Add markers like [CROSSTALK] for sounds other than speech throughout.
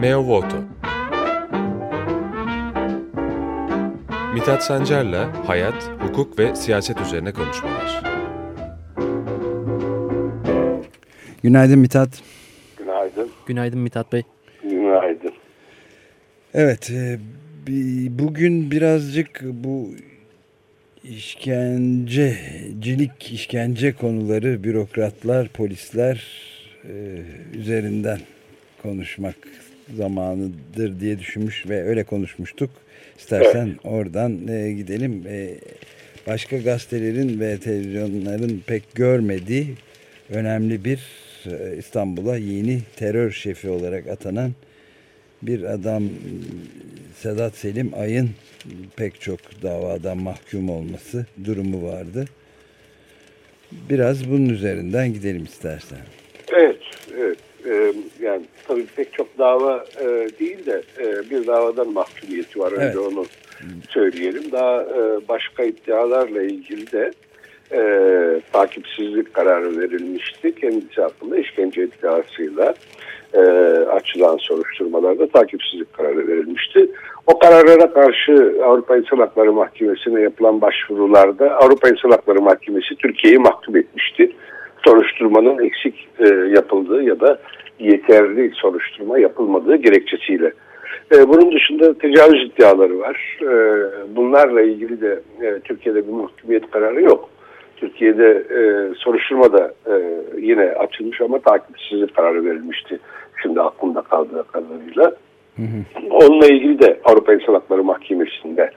Meo Voto Mithat Sancar'la hayat, hukuk ve siyaset üzerine konuşmalar. Günaydın Mithat. Günaydın. Günaydın Mithat Bey. Günaydın. Evet, e, bugün birazcık bu işkencecilik, işkence konuları, bürokratlar, polisler e, üzerinden konuşmak zamanıdır diye düşünmüş ve öyle konuşmuştuk. İstersen evet. oradan e, gidelim. E, başka gazetelerin ve televizyonların pek görmediği önemli bir e, İstanbul'a yeni terör şefi olarak atanan bir adam Sedat Selim Ay'ın pek çok davadan mahkum olması durumu vardı. Biraz bunun üzerinden gidelim istersen. Evet, evet. Ee, yani tabii pek çok dava e, değil de e, bir davadan mahkumiyeti var. Önce evet. onu söyleyelim. Daha e, başka iddialarla ilgili de e, takipsizlik kararı verilmişti. Kendisi hakkında işkence iddiasıyla e, açılan soruşturmalarda takipsizlik kararı verilmişti. O kararlara karşı Avrupa İnsan Hakları Mahkemesi'ne yapılan başvurularda Avrupa İnsan Hakları Mahkemesi Türkiye'yi mahkum etmişti. Soruşturmanın eksik e, yapıldığı ya da yeterli soruşturma yapılmadığı gerekçesiyle. E, bunun dışında tecavüz iddiaları var. E, bunlarla ilgili de e, Türkiye'de bir mahkumiyet kararı yok. Türkiye'de e, soruşturma da e, yine açılmış ama takipsizlik kararı verilmişti. Şimdi aklımda kaldığı kadarıyla. Hı hı. Onunla ilgili de Avrupa İnsan Hakları Mahkemesi'nde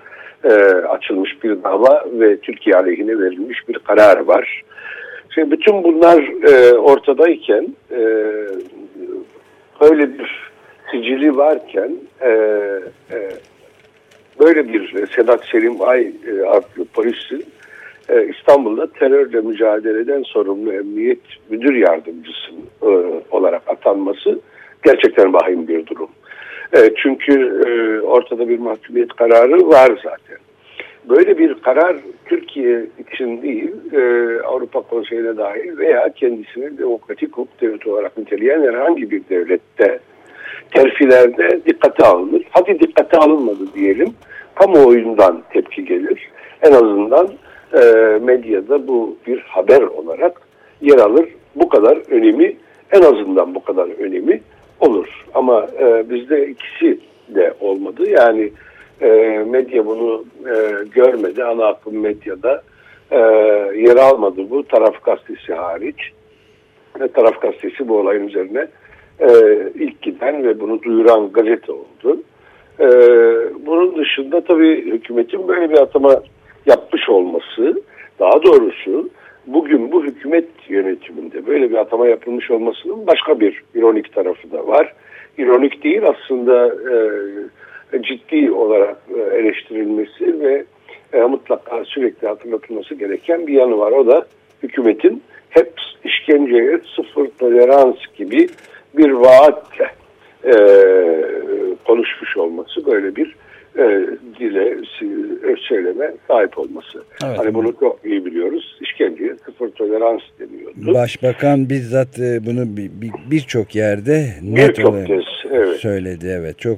e, açılmış bir dava ve Türkiye aleyhine verilmiş bir karar var. Şimdi bütün bunlar e, ortadayken e, böyle bir sicili varken e, e, böyle bir Sedat Selim Ay e, adlı polisin e, İstanbul'da terörle mücadeleden sorumlu emniyet müdür yardımcısı e, olarak atanması gerçekten vahim bir durum. E, çünkü e, ortada bir mahkumiyet kararı var zaten. Böyle bir karar Türkiye için değil, e, Avrupa Konseyi'ne dahil veya kendisini demokratik hukuk devleti olarak niteleyen herhangi bir devlette terfilerde dikkate alınır. Hadi dikkate alınmadı diyelim, kamuoyundan tepki gelir. En azından e, medyada bu bir haber olarak yer alır. Bu kadar önemi, en azından bu kadar önemi olur. Ama e, bizde ikisi de olmadı. Yani e, medya bunu e, görmedi. Ana akım medyada e, yer almadı bu taraf gazetesi hariç. Ve taraf gazetesi bu olayın üzerine e, ilk giden ve bunu duyuran gazete oldu. E, bunun dışında tabii hükümetin böyle bir atama yapmış olması, daha doğrusu bugün bu hükümet yönetiminde böyle bir atama yapılmış olmasının başka bir ironik tarafı da var. İronik değil aslında e, ciddi olarak e, eleştirilmesi ve e, mutlaka sürekli hatırlatılması gereken bir yanı var. O da hükümetin hep işkenceye sıfır tolerans gibi bir vaatle e, konuşmuş olması böyle bir e, dile, söyleme sahip olması. Evet. Hani bunu çok iyi biliyoruz. İşkenceye sıfır tolerans deniyordu. Başbakan bizzat e, bunu birçok bir yerde net bir olarak kez, evet. söyledi. Evet, çok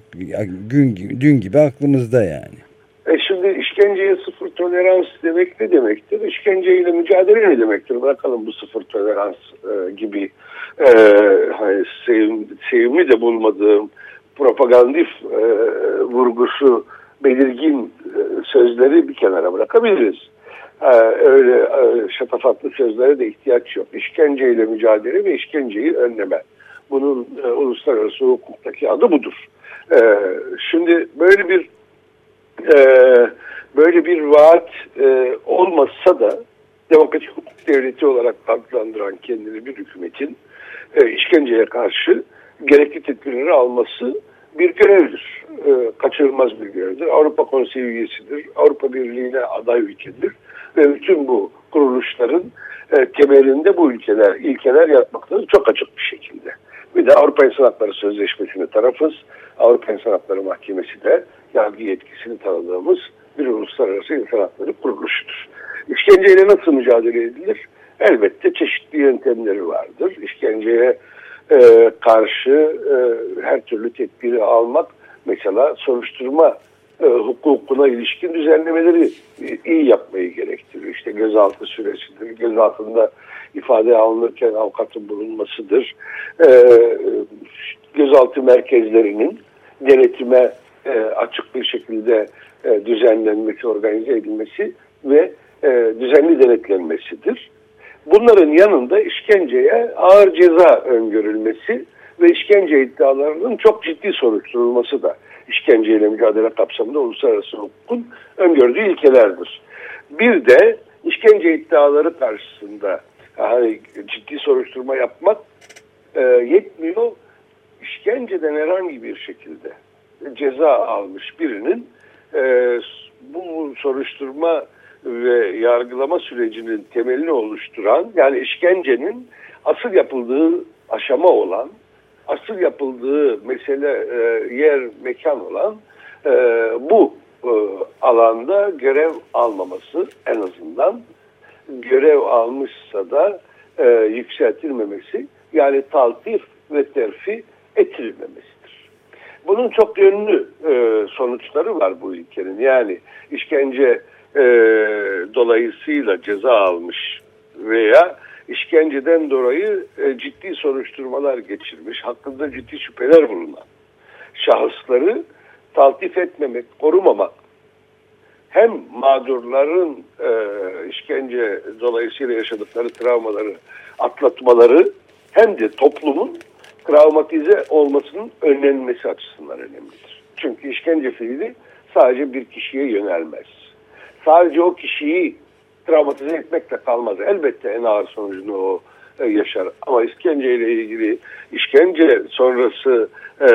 gün dün gibi aklımızda yani. E şimdi işkenceye sıfır tolerans demek ne demektir? İşkenceyle mücadele ne demektir? Bakalım bu sıfır tolerans e, gibi e, hani sevim, sevimi de bulmadığım propagandif e, vurgusu belirgin e, sözleri bir kenara bırakabiliriz. E, öyle e, şatafatlı sözlere de ihtiyaç yok. İşkenceyle mücadele ve işkenceyi önleme. Bunun e, uluslararası hukuktaki adı budur. E, şimdi böyle bir e, böyle bir vaat e, olmasa da demokratik hukuk devleti olarak adlandıran kendini bir hükümetin e, işkenceye karşı gerekli tedbirleri alması bir görevdir. E, kaçırılmaz bir görevdir. Avrupa Konseyi üyesidir. Avrupa Birliği'ne aday ülkedir. Ve bütün bu kuruluşların e, temelinde bu ülkeler, ilkeler yatmaktadır çok açık bir şekilde. Bir de Avrupa İnsan Hakları Sözleşmesi'ne tarafız. Avrupa İnsan Hakları Mahkemesi de yargı yetkisini tanıdığımız bir uluslararası insan hakları kuruluşudur. İşkenceyle nasıl mücadele edilir? Elbette çeşitli yöntemleri vardır. İşkenceye e, karşı e, her türlü tedbiri almak mesela soruşturma e, hukukuna ilişkin düzenlemeleri e, iyi yapmayı gerektiriyor. İşte gözaltı süresidir, gözaltında ifade alınırken avukatın bulunmasıdır, e, gözaltı merkezlerinin denetime e, açık bir şekilde e, düzenlenmesi, organize edilmesi ve e, düzenli denetlenmesidir. Bunların yanında işkenceye ağır ceza öngörülmesi ve işkence iddialarının çok ciddi soruşturulması da işkenceyle mücadele kapsamında uluslararası hukukun öngördüğü ilkelerdir. Bir de işkence iddiaları karşısında yani ciddi soruşturma yapmak e, yetmiyor. İşkenceden herhangi bir şekilde ceza almış birinin e, bu soruşturma ve yargılama sürecinin temelini oluşturan yani işkencenin asıl yapıldığı aşama olan asıl yapıldığı mesele e, yer mekan olan e, bu e, alanda görev almaması en azından görev almışsa da e, yükseltilmemesi yani taltif ve terfi ettirilmemesidir. Bunun çok yönlü e, sonuçları var bu ülkenin. Yani işkence e, dolayısıyla ceza almış veya işkenceden dolayı e, ciddi soruşturmalar geçirmiş, hakkında ciddi şüpheler bulunan şahısları taltif etmemek, korumamak hem mağdurların e, işkence dolayısıyla yaşadıkları travmaları atlatmaları hem de toplumun travmatize olmasının önlenmesi açısından önemlidir. Çünkü işkence fiili sadece bir kişiye yönelmez. Sadece o kişiyi travmatize etmekle kalmaz. Elbette en ağır sonucunu o e, yaşar. Ama işkence ile ilgili işkence sonrası e,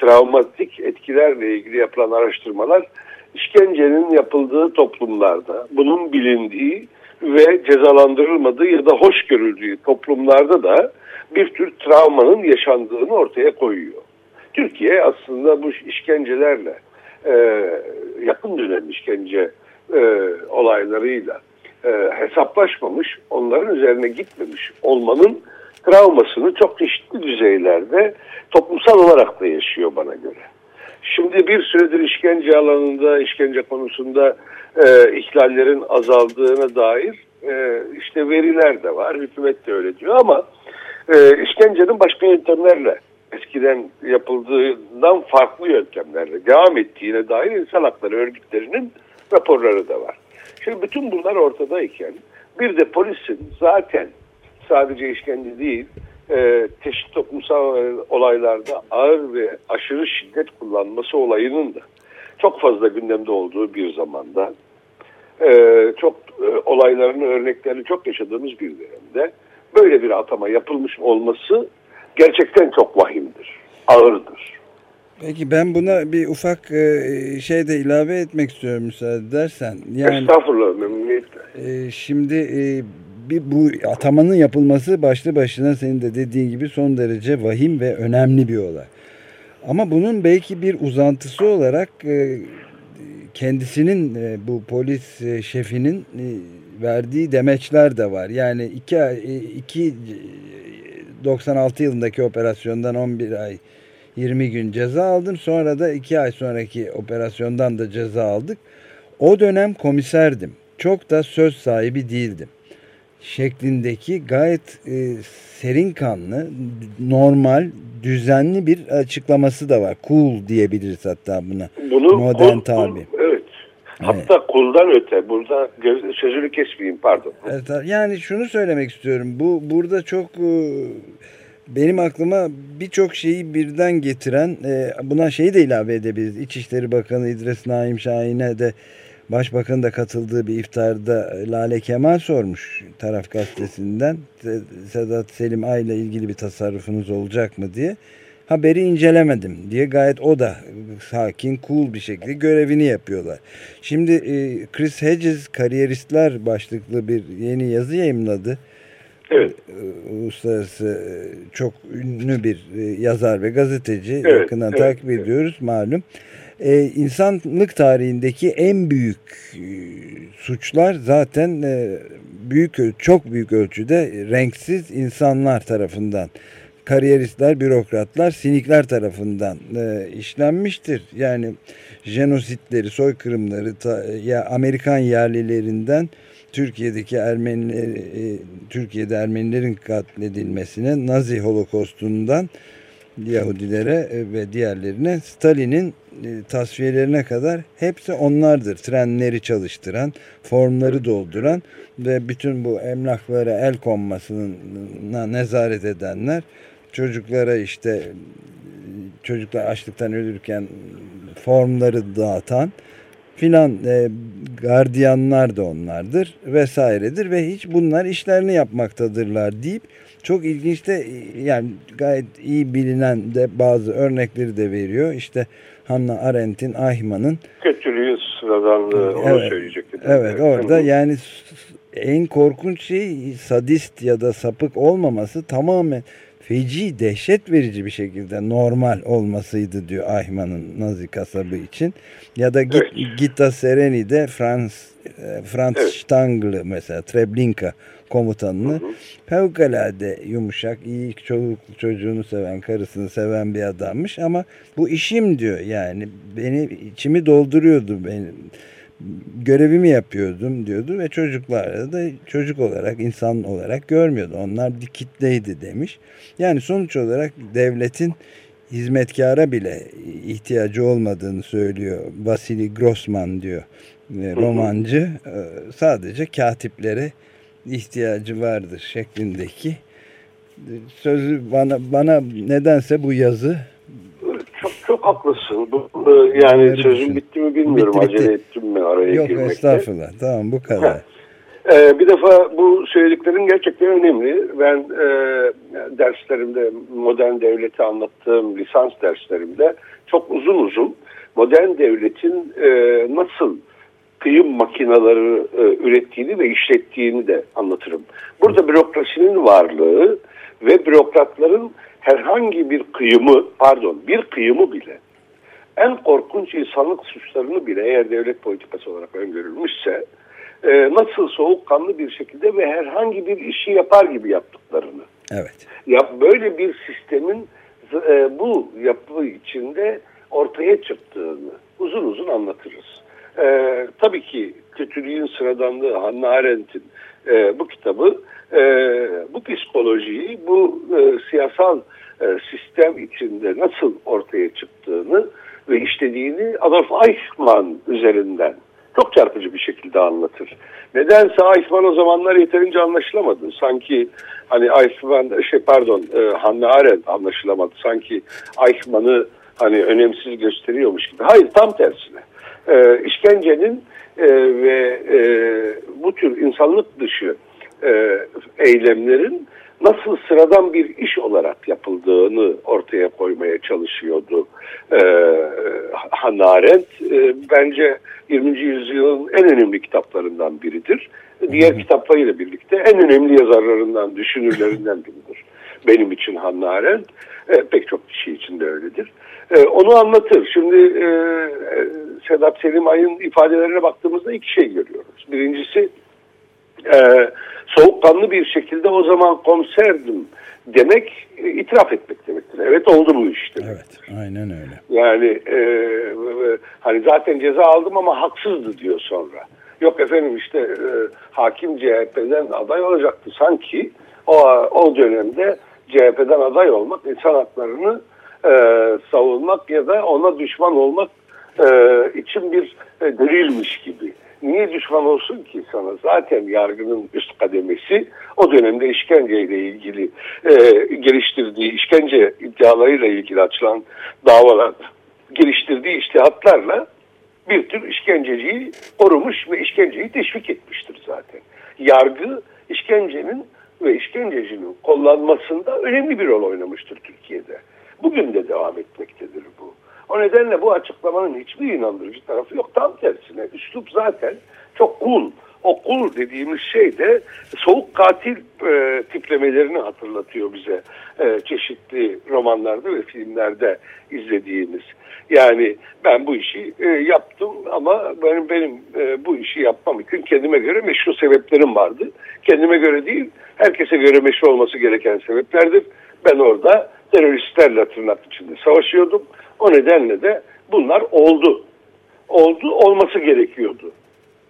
travmatik etkilerle ilgili yapılan araştırmalar işkencenin yapıldığı toplumlarda bunun bilindiği ve cezalandırılmadığı ya da hoş görüldüğü toplumlarda da bir tür travmanın yaşandığını ortaya koyuyor. Türkiye aslında bu işkencelerle e, yakın dönem işkence e, olaylarıyla e, hesaplaşmamış, onların üzerine gitmemiş olmanın travmasını çok çeşitli düzeylerde toplumsal olarak da yaşıyor bana göre. Şimdi bir süredir işkence alanında, işkence konusunda e, ihlallerin azaldığına dair e, işte veriler de var. Hükümet de öyle diyor ama e, işkencenin başka yöntemlerle eskiden yapıldığından farklı yöntemlerle devam ettiğine dair insan hakları örgütlerinin raporları da var. Şimdi bütün bunlar ortadayken bir de polisin zaten sadece işkence değil e, çeşitli toplumsal olaylarda ağır ve aşırı şiddet kullanması olayının da çok fazla gündemde olduğu bir zamanda e, çok e, olayların örneklerini çok yaşadığımız bir dönemde böyle bir atama yapılmış olması gerçekten çok vahimdir, ağırdır. Peki ben buna bir ufak e, şey de ilave etmek istiyorum müsaade edersen. Yani, Estağfurullah memnuniyetle. E, şimdi e, bir bu atamanın yapılması başlı başına senin de dediğin gibi son derece vahim ve önemli bir olay. Ama bunun belki bir uzantısı olarak kendisinin bu polis şefinin verdiği demeçler de var. Yani iki, iki 96 yılındaki operasyondan 11 ay 20 gün ceza aldım. Sonra da 2 ay sonraki operasyondan da ceza aldık. O dönem komiserdim. Çok da söz sahibi değildim. Şeklindeki gayet e, serin kanlı, normal, düzenli bir açıklaması da var. Cool diyebiliriz hatta buna. Bunu Modern cool, tabi. Cool, evet. Hatta evet. kuldan öte. Burada sözünü kesmeyeyim pardon. Evet, yani şunu söylemek istiyorum. Bu burada çok e, benim aklıma birçok şeyi birden getiren e, buna şeyi de ilave edebiliriz. İçişleri Bakanı İdris Naim Şahin'e de Başbakanın da katıldığı bir iftarda Lale Kemal sormuş taraf gazetesinden Sedat Selim Ay ile ilgili bir tasarrufunuz olacak mı diye. Haberi incelemedim diye gayet o da sakin, cool bir şekilde görevini yapıyorlar. Şimdi e, Chris Hedges kariyeristler başlıklı bir yeni yazı yayınladı. Evet. Ee, uluslararası e, çok ünlü bir e, yazar ve gazeteci. Evet, Yakından evet, takip evet. ediyoruz malum. Ee, insanlık tarihindeki en büyük e, suçlar zaten e, büyük çok büyük ölçüde renksiz insanlar tarafından kariyeristler, bürokratlar, sinikler tarafından e, işlenmiştir. Yani jenositleri, soykırımları ta, ya Amerikan yerlilerinden Türkiye'deki Ermenileri, e, Türkiye'de Ermenilerin katledilmesine, Nazi holokostundan Yahudilere e, ve diğerlerine Stalin'in e, tasfiyelerine kadar hepsi onlardır. Trenleri çalıştıran, formları dolduran ve bütün bu emlaklara el konmasına nezaret edenler çocuklara işte çocuklar açlıktan ölürken formları dağıtan filan e, gardiyanlar da onlardır vesairedir ve hiç bunlar işlerini yapmaktadırlar deyip çok ilginç de yani gayet iyi bilinen de bazı örnekleri de veriyor. İşte Hannah Arendt'in Ayman'ın kötülüğün sıradanlığı onu evet, söyleyecektim. Evet orada yani en korkunç şey sadist ya da sapık olmaması tamamen feci, dehşet verici bir şekilde normal olmasıydı diyor Ayman'ın Nazi kasabı için. Ya da Git, evet. Gita Sereni'de Frans, e, Franz evet. Stangl mesela Treblinka komutanını hı hı. fevkalade yumuşak, iyi çocuk, çocuğunu seven, karısını seven bir adammış ama bu işim diyor yani beni içimi dolduruyordu benim görevimi yapıyordum diyordu ve çocuklarla da çocuk olarak insan olarak görmüyordu. Onlar bir kitleydi demiş. Yani sonuç olarak devletin hizmetkara bile ihtiyacı olmadığını söylüyor. Vasili Grossman diyor romancı. Sadece katiplere ihtiyacı vardır şeklindeki sözü bana bana nedense bu yazı çok haklısın. Bu, e, yani Bunları sözüm düşün. bitti mi bilmiyorum. Bitti, bitti. Acele ettim mi araya Yok, girmekte. Yok estağfurullah. Tamam bu kadar. Ee, bir defa bu söylediklerin gerçekten önemli. Ben e, derslerimde modern devleti anlattığım lisans derslerimde çok uzun uzun modern devletin e, nasıl kıyım makineleri e, ürettiğini ve işlettiğini de anlatırım. Burada bürokrasinin varlığı ve bürokratların herhangi bir kıyımı, pardon bir kıyımı bile en korkunç insanlık suçlarını bile eğer devlet politikası olarak öngörülmüşse e, nasıl soğukkanlı bir şekilde ve herhangi bir işi yapar gibi yaptıklarını. Evet. Ya böyle bir sistemin e, bu yapı içinde ortaya çıktığını uzun uzun anlatırız. E, tabii ki kötülüğün sıradanlığı Hannah Arendt'in e, bu kitabı e, bu psikolojiyi, bu siyasal e, sistem içinde nasıl ortaya çıktığını ve işlediğini Adolf Eichmann üzerinden çok çarpıcı bir şekilde anlatır. Nedense Eichmann o zamanlar yeterince anlaşılamadı. Sanki hani Eichmann, şey pardon e, Hannah Arendt anlaşılamadı. Sanki Eichmann'ı hani önemsiz gösteriyormuş gibi. Hayır tam tersine. E, işkencenin e, ve e, bu tür insanlık dışı e, eylemlerin nasıl sıradan bir iş olarak yapıldığını ortaya koymaya çalışıyordu e, Hannah Arendt. E, bence 20. yüzyılın en önemli kitaplarından biridir. Diğer kitaplarıyla birlikte en önemli yazarlarından, düşünürlerinden biridir. Benim için Hannah Arendt, e, pek çok kişi için de öyledir. E, onu anlatır. Şimdi e, Sedat Selim Ay'ın ifadelerine baktığımızda iki şey görüyoruz. Birincisi e, soğukkanlı bir şekilde o zaman komiserdim demek e, itiraf etmek demektir. Evet oldu bu işte. Evet aynen öyle. Yani e, e, hani zaten ceza aldım ama haksızdı diyor sonra. Yok efendim işte e, hakim CHP'den aday olacaktı. Sanki o, o dönemde CHP'den aday olmak insan haklarını e, savunmak ya da ona düşman olmak e, için bir e, delilmiş gibi niye düşman olsun ki sana? Zaten yargının üst kademesi o dönemde işkenceyle ilgili e, geliştirdiği işkence iddialarıyla ilgili açılan davalar geliştirdiği iştihatlarla bir tür işkenceciyi korumuş ve işkenceyi teşvik etmiştir zaten. Yargı işkencenin ve işkencecinin kullanmasında önemli bir rol oynamıştır Türkiye'de. Bugün de devam etmektedir bu. O nedenle bu açıklamanın hiçbir inandırıcı tarafı yok. Tam tersine üslup zaten çok cool. O cool dediğimiz şey de soğuk katil e, tiplemelerini hatırlatıyor bize e, çeşitli romanlarda ve filmlerde izlediğimiz. Yani ben bu işi e, yaptım ama benim benim e, bu işi yapmam için kendime göre meşru sebeplerim vardı. Kendime göre değil, herkese göre meşru olması gereken sebeplerdir Ben orada teröristlerle tırnak içinde savaşıyordum. O nedenle de bunlar oldu. Oldu, olması gerekiyordu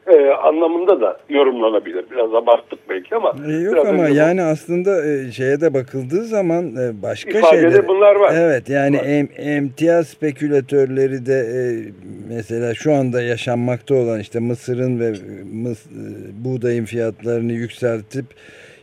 e, anlamında da yorumlanabilir. Biraz abarttık belki ama. E, yok ama yani bu... aslında e, şeye de bakıldığı zaman e, başka İfadede şeyler. bunlar var. Evet yani em, emtia spekülatörleri de e, mesela şu anda yaşanmakta olan işte Mısır'ın ve mıs, e, buğdayın fiyatlarını yükseltip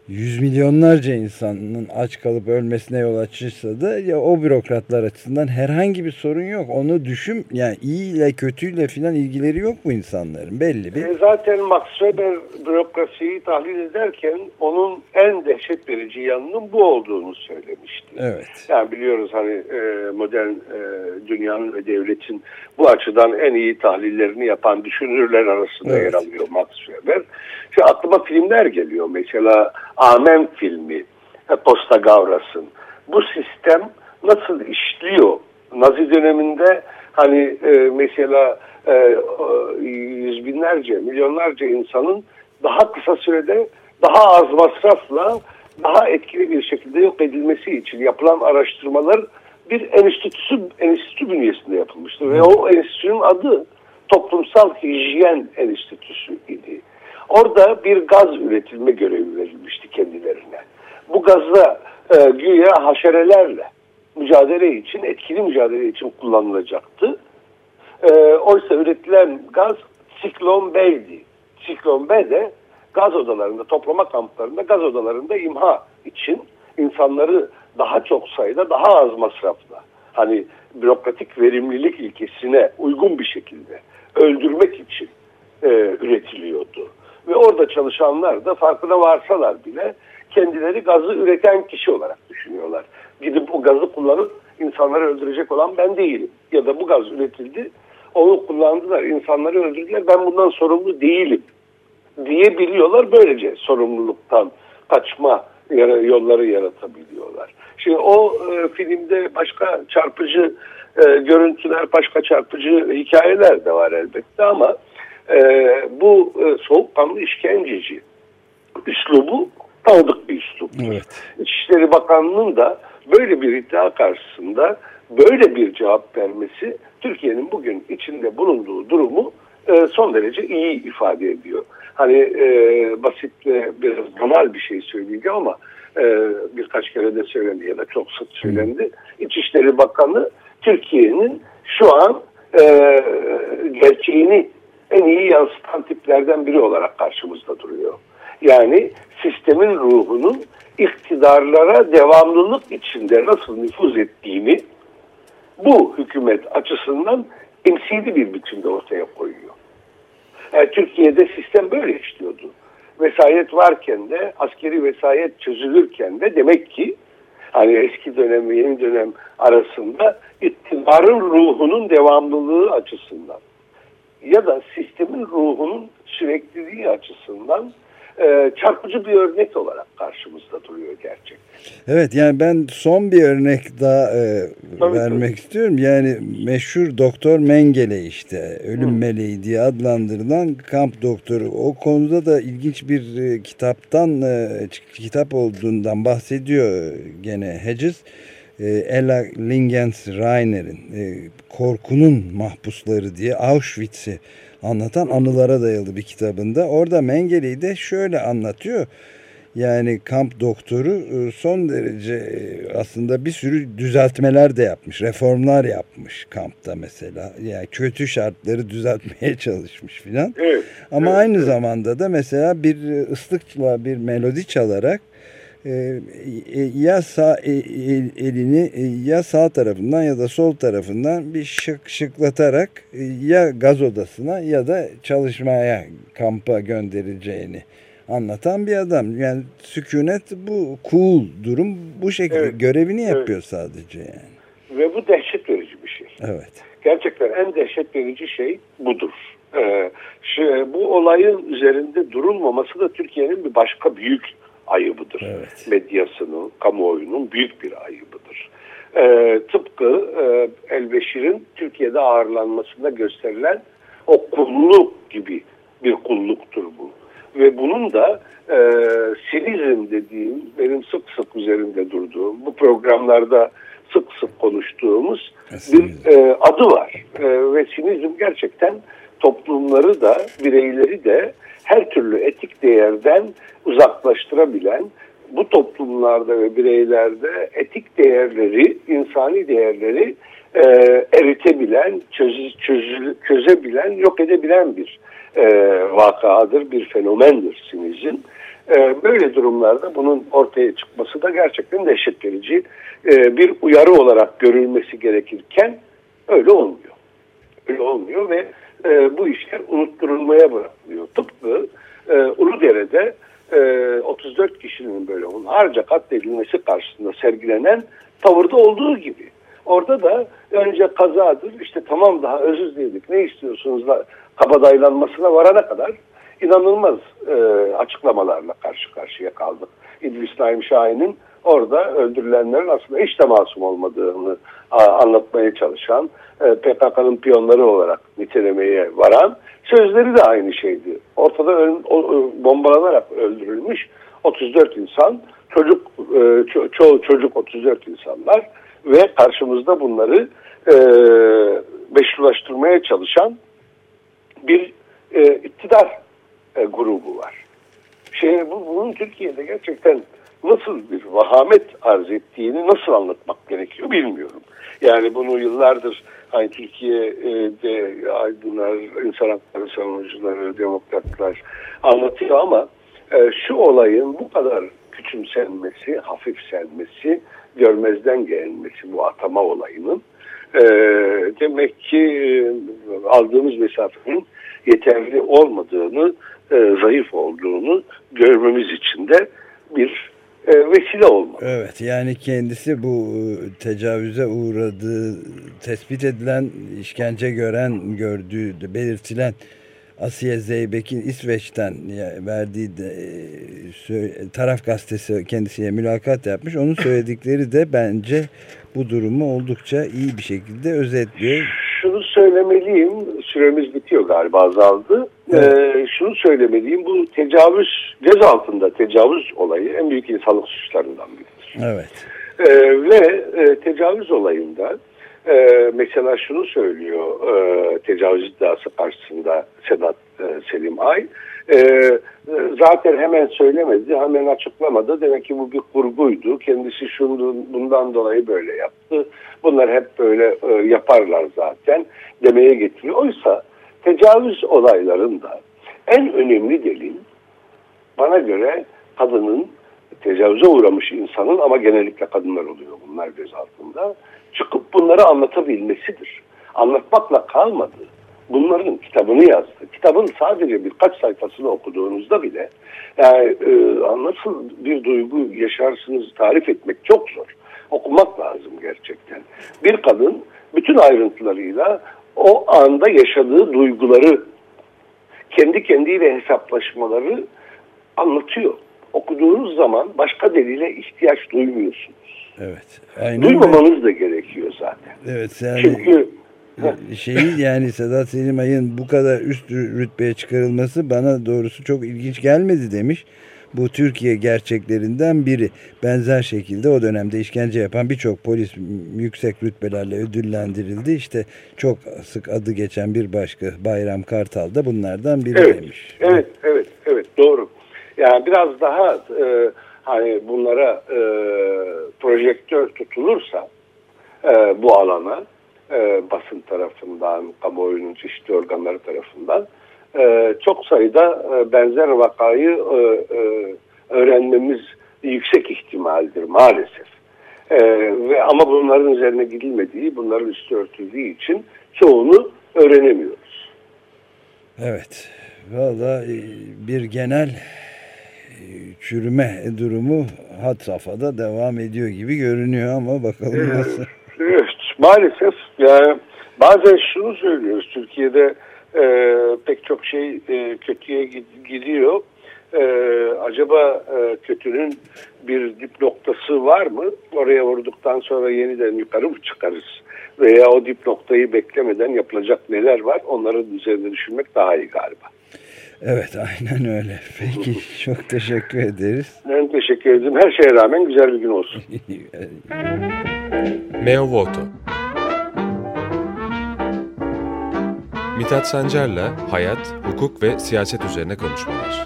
yüz milyonlarca insanın aç kalıp ölmesine yol açırsa da ya o bürokratlar açısından herhangi bir sorun yok. Onu düşün yani iyi ile kötüyle filan ilgileri yok bu insanların belli bir. E zaten Max Weber bürokrasiyi tahlil ederken onun en dehşet verici yanının bu olduğunu söylemişti. Evet. Yani biliyoruz hani e, modern e, dünyanın ve devletin bu açıdan en iyi tahlillerini yapan düşünürler arasında evet. yer alıyor Max Weber. Şu aklıma filmler geliyor. Mesela Amen filmi, Posta Gavras'ın. Bu sistem nasıl işliyor? Nazi döneminde hani e, mesela e, yüz binlerce, milyonlarca insanın daha kısa sürede daha az masrafla daha etkili bir şekilde yok edilmesi için yapılan araştırmalar bir enstitüsü, enstitü bünyesinde yapılmıştır. Ve o enstitünün adı Toplumsal Hijyen Enstitüsü idi. Orada bir gaz üretilme görevi verilmişti kendilerine. Bu gazda e, güya haşerelerle mücadele için, etkili mücadele için kullanılacaktı. E, oysa üretilen gaz Siklon B'ydi. Siklon B de gaz odalarında, toplama kamplarında, gaz odalarında imha için insanları daha çok sayıda, daha az masrafla, hani bürokratik verimlilik ilkesine uygun bir şekilde öldürmek için e, üretiliyordu. Ve orada çalışanlar da farkına varsalar bile kendileri gazı üreten kişi olarak düşünüyorlar. Gidip o gazı kullanıp insanları öldürecek olan ben değilim. Ya da bu gaz üretildi, onu kullandılar, insanları öldürdüler, ben bundan sorumlu değilim diyebiliyorlar. Böylece sorumluluktan kaçma yolları yaratabiliyorlar. Şimdi o e, filmde başka çarpıcı e, görüntüler, başka çarpıcı hikayeler de var elbette ama e, bu e, soğukkanlı işkenceci üslubu tanıdık bir üslup. Evet. İçişleri Bakanlığı'nın da böyle bir iddia karşısında böyle bir cevap vermesi Türkiye'nin bugün içinde bulunduğu durumu e, son derece iyi ifade ediyor. Hani e, basit ve biraz banal bir şey söyleyeceğim ama e, birkaç kere de söylendi ya da çok sık söylendi. İçişleri Bakanı Türkiye'nin şu an e, gerçeğini en iyi yansıtan tiplerden biri olarak karşımızda duruyor. Yani sistemin ruhunun iktidarlara devamlılık içinde nasıl nüfuz ettiğini bu hükümet açısından temsili bir biçimde ortaya koyuyor. Yani Türkiye'de sistem böyle işliyordu. Vesayet varken de askeri vesayet çözülürken de demek ki hani eski dönem ve yeni dönem arasında iktidarın ruhunun devamlılığı açısından ya da sistemin ruhunun sürekliliği açısından e, çarpıcı bir örnek olarak karşımızda duruyor gerçekten. Evet yani ben son bir örnek daha e, vermek tabii. istiyorum. Yani meşhur Doktor Mengele işte ölüm Hı. meleği diye adlandırılan kamp doktoru. O konuda da ilginç bir e, kitaptan e, kitap olduğundan bahsediyor gene Hedges. E, Ella Lingens Reiner'in e, Korkunun Mahpusları diye Auschwitz'i anlatan anılara dayalı bir kitabında. Orada Mengele'yi de şöyle anlatıyor. Yani kamp doktoru e, son derece e, aslında bir sürü düzeltmeler de yapmış. Reformlar yapmış kampta mesela. Yani kötü şartları düzeltmeye [LAUGHS] çalışmış filan. Evet, Ama evet, aynı evet. zamanda da mesela bir ıslıkla bir melodi çalarak ya sağ elini ya sağ tarafından ya da sol tarafından bir şık şıklatarak ya gaz odasına ya da çalışmaya kampa göndereceğini anlatan bir adam. Yani sükunet bu cool durum bu şekilde evet, görevini yapıyor evet. sadece yani. Ve bu dehşet verici bir şey. Evet. Gerçekten en dehşet verici şey budur. Ee, şu, bu olayın üzerinde durulmaması da Türkiye'nin bir başka büyük ayıbıdır. Evet. Medyasının, kamuoyunun büyük bir ayıbıdır. Ee, tıpkı e, Elbeşir'in Türkiye'de ağırlanmasında gösterilen o kulluk gibi bir kulluktur bu. ve bunun da e, sinizm dediğim benim sık sık üzerinde durduğum bu programlarda sık sık konuştuğumuz bir e, adı var. E, ve sinizm gerçekten toplumları da bireyleri de her türlü etik değerden uzaklaştırabilen bu toplumlarda ve bireylerde etik değerleri, insani değerleri e, eritebilen, çöz, çöz, çözebilen, yok edebilen bir e, vakadır, bir fenomendir sinizm. E, böyle durumlarda bunun ortaya çıkması da gerçekten dehşet verici e, bir uyarı olarak görülmesi gerekirken öyle olmuyor. Öyle olmuyor ve e, bu işler unutturulmaya bırakılıyor. E, Uludere'de e, 34 kişinin böyle harca katledilmesi karşısında sergilenen tavırda olduğu gibi. Orada da önce kazadır işte tamam daha özür diledik ne istiyorsunuz da kabadaylanmasına varana kadar inanılmaz e, açıklamalarla karşı karşıya kaldık. İdris Naim Şahin'in orada öldürülenlerin aslında hiç de masum olmadığını anlatmaya çalışan e, PKK'nın piyonları olarak nitelemeye varan sözleri de aynı şeydi. Ortada o, bombalanarak öldürülmüş 34 insan çocuk e, ço çoğu çocuk 34 insanlar ve karşımızda bunları e, meşrulaştırmaya çalışan bir e, iktidar e, grubu var. Şey, bu, bunun Türkiye'de gerçekten nasıl bir vahamet arz ettiğini nasıl anlatmak gerekiyor bilmiyorum. Yani bunu yıllardır hani Türkiye'de aydınlar, insan hakları savunucuları, demokratlar anlatıyor ama e, şu olayın bu kadar küçümsenmesi, hafifselmesi, görmezden gelmesi bu atama olayının e, demek ki e, aldığımız mesafenin yeterli olmadığını, e, zayıf olduğunu görmemiz için de bir vesile olmalı. Evet yani kendisi bu e, tecavüze uğradığı tespit edilen işkence gören gördüğü belirtilen Asiye Zeybek'in İsveç'ten verdiği de, e, taraf gazetesi kendisiyle mülakat yapmış. Onun söyledikleri de bence bu durumu oldukça iyi bir şekilde özetliyor. Şunu söylemeliyim, süremiz bitiyor galiba azaldı. Evet. Ee, şunu söylemeliyim, bu tecavüz, göz altında tecavüz olayı en büyük insanlık suçlarından biridir. Evet. Ee, ve e, tecavüz olayında e, mesela şunu söylüyor e, tecavüz iddiası karşısında Sedat e, Selim Ay. E, zaten hemen söylemedi, hemen açıklamadı. Demek ki bu bir kurguydu. Kendisi şundan, bundan dolayı böyle yaptı. Bunlar hep böyle e, yaparlar zaten demeye getiriyor. Oysa tecavüz olaylarında en önemli delil bana göre kadının tecavüze uğramış insanın ama genellikle kadınlar oluyor bunlar göz altında çıkıp bunları anlatabilmesidir. Anlatmakla kalmadı. Bunların kitabını yazdı. Kitabın sadece birkaç sayfasını okuduğunuzda bile yani, e, nasıl bir duygu yaşarsınız tarif etmek çok zor. Okumak lazım gerçekten. Bir kadın bütün ayrıntılarıyla o anda yaşadığı duyguları kendi kendiyle hesaplaşmaları anlatıyor. Okuduğunuz zaman başka delile ihtiyaç duymuyorsunuz. Evet. Aynen Duymamanız da gerekiyor zaten. Evet. Yani... Çünkü şeyi yani Sedat Selim Ay'ın bu kadar üst rütbeye çıkarılması bana doğrusu çok ilginç gelmedi demiş. Bu Türkiye gerçeklerinden biri. Benzer şekilde o dönemde işkence yapan birçok polis yüksek rütbelerle ödüllendirildi. İşte çok sık adı geçen bir başka Bayram Kartal da bunlardan biri evet, demiş. Evet, evet, evet doğru. Yani biraz daha e, hani bunlara e, projektör tutulursa e, bu alana e, basın tarafından, kamuoyunun çeşitli organları tarafından e, çok sayıda e, benzer vakayı e, e, öğrenmemiz yüksek ihtimaldir maalesef. E, ve ama bunların üzerine gidilmediği, bunların üstü örtüldüğü için çoğunu öğrenemiyoruz. Evet. Valla e, bir genel çürüme durumu had safhada devam ediyor gibi görünüyor ama bakalım nasıl. Evet, maalesef yani bazen şunu söylüyoruz Türkiye'de e, pek çok şey e, kötüye gidiyor. E, acaba e, kötünün bir dip noktası var mı? Oraya vurduktan sonra yeniden yukarı mı çıkarız? Veya o dip noktayı beklemeden yapılacak neler var? Onların üzerinde düşünmek daha iyi galiba. Evet aynen öyle. Peki [LAUGHS] çok teşekkür ederiz. Ben teşekkür ederim. Her şeye rağmen güzel bir gün olsun. [LAUGHS] Meo Voto Mithat Sancar'la hayat, hukuk ve siyaset üzerine konuşmalar.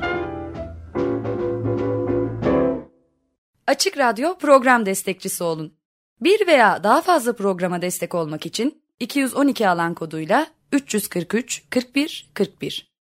Açık Radyo program destekçisi olun. Bir veya daha fazla programa destek olmak için 212 alan koduyla 343 41 41